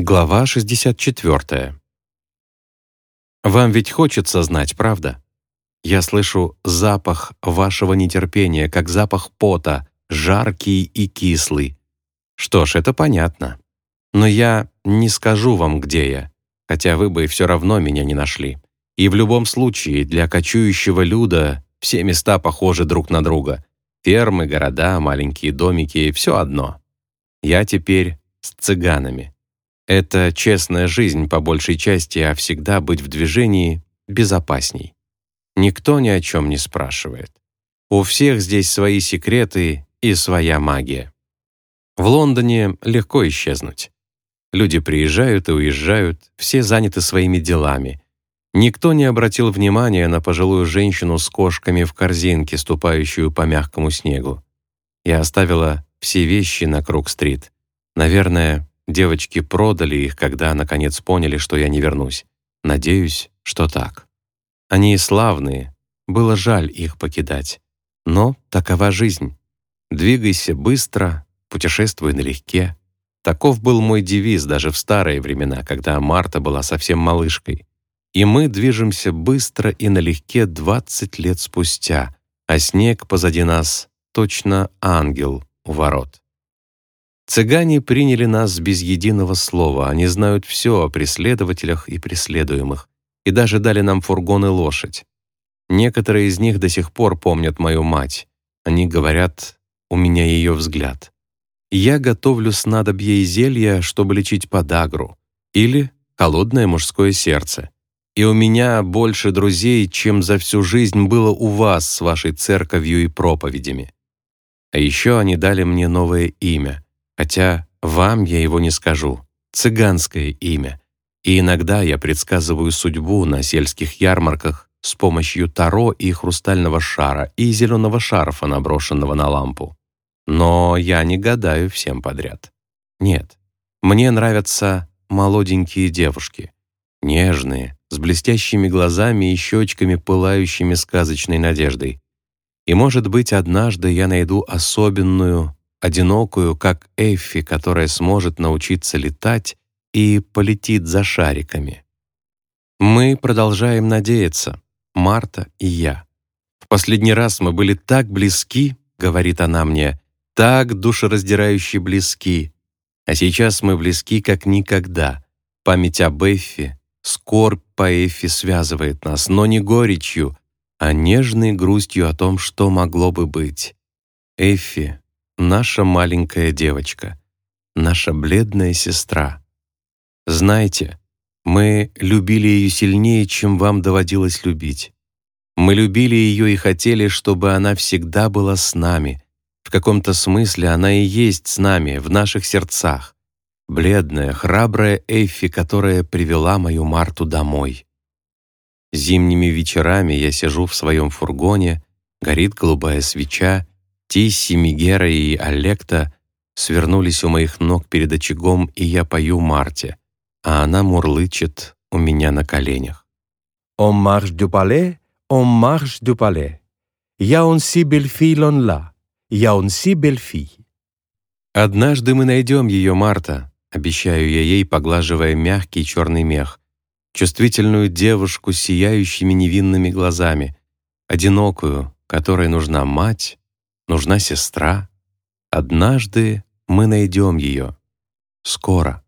Глава 64. Вам ведь хочется знать, правда? Я слышу запах вашего нетерпения, как запах пота, жаркий и кислый. Что ж, это понятно. Но я не скажу вам, где я, хотя вы бы все равно меня не нашли. И в любом случае, для кочующего люда все места похожи друг на друга. Фермы, города, маленькие домики — все одно. Я теперь с цыганами. Это честная жизнь по большей части, а всегда быть в движении безопасней. Никто ни о чем не спрашивает. У всех здесь свои секреты и своя магия. В Лондоне легко исчезнуть. Люди приезжают и уезжают, все заняты своими делами. Никто не обратил внимания на пожилую женщину с кошками в корзинке, ступающую по мягкому снегу. Я оставила все вещи на Круг-стрит. Наверное, Девочки продали их, когда наконец поняли, что я не вернусь. Надеюсь, что так. Они славные, было жаль их покидать. Но такова жизнь. Двигайся быстро, путешествуй налегке. Таков был мой девиз даже в старые времена, когда Марта была совсем малышкой. И мы движемся быстро и налегке 20 лет спустя, а снег позади нас точно ангел у ворот. Цыгане приняли нас без единого слова, они знают все о преследователях и преследуемых, и даже дали нам фургон и лошадь. Некоторые из них до сих пор помнят мою мать. Они говорят, у меня ее взгляд. Я готовлю снадобье и зелья, чтобы лечить подагру, или холодное мужское сердце. И у меня больше друзей, чем за всю жизнь было у вас с вашей церковью и проповедями. А еще они дали мне новое имя — Хотя вам я его не скажу. Цыганское имя. И иногда я предсказываю судьбу на сельских ярмарках с помощью таро и хрустального шара и зеленого шарфа, наброшенного на лампу. Но я не гадаю всем подряд. Нет, мне нравятся молоденькие девушки. Нежные, с блестящими глазами и щечками, пылающими сказочной надеждой. И, может быть, однажды я найду особенную, одинокую, как Эффи, которая сможет научиться летать и полетит за шариками. Мы продолжаем надеяться, Марта и я. В последний раз мы были так близки, говорит она мне, так душераздирающе близки. А сейчас мы близки как никогда. Память об Эффи, скорбь по Эффи связывает нас, но не горечью, а нежной грустью о том, что могло бы быть. Эффи наша маленькая девочка, наша бледная сестра. Знаете, мы любили ее сильнее, чем вам доводилось любить. Мы любили ее и хотели, чтобы она всегда была с нами. В каком-то смысле она и есть с нами, в наших сердцах. Бледная, храбрая Эйфи, которая привела мою Марту домой. Зимними вечерами я сижу в своем фургоне, горит голубая свеча, Тисси, Мигера и Олекта свернулись у моих ног перед очагом, и я пою Марте, а она мурлычет у меня на коленях. «On marche du palais, on marche du palais. Я он си бельфи лон ла, я он си бельфи». «Однажды мы найдем ее, Марта», — обещаю я ей, поглаживая мягкий черный мех, чувствительную девушку с сияющими невинными глазами, одинокую, которой нужна мать, нужна сестра. Однажды мы найдем ее. Скоро.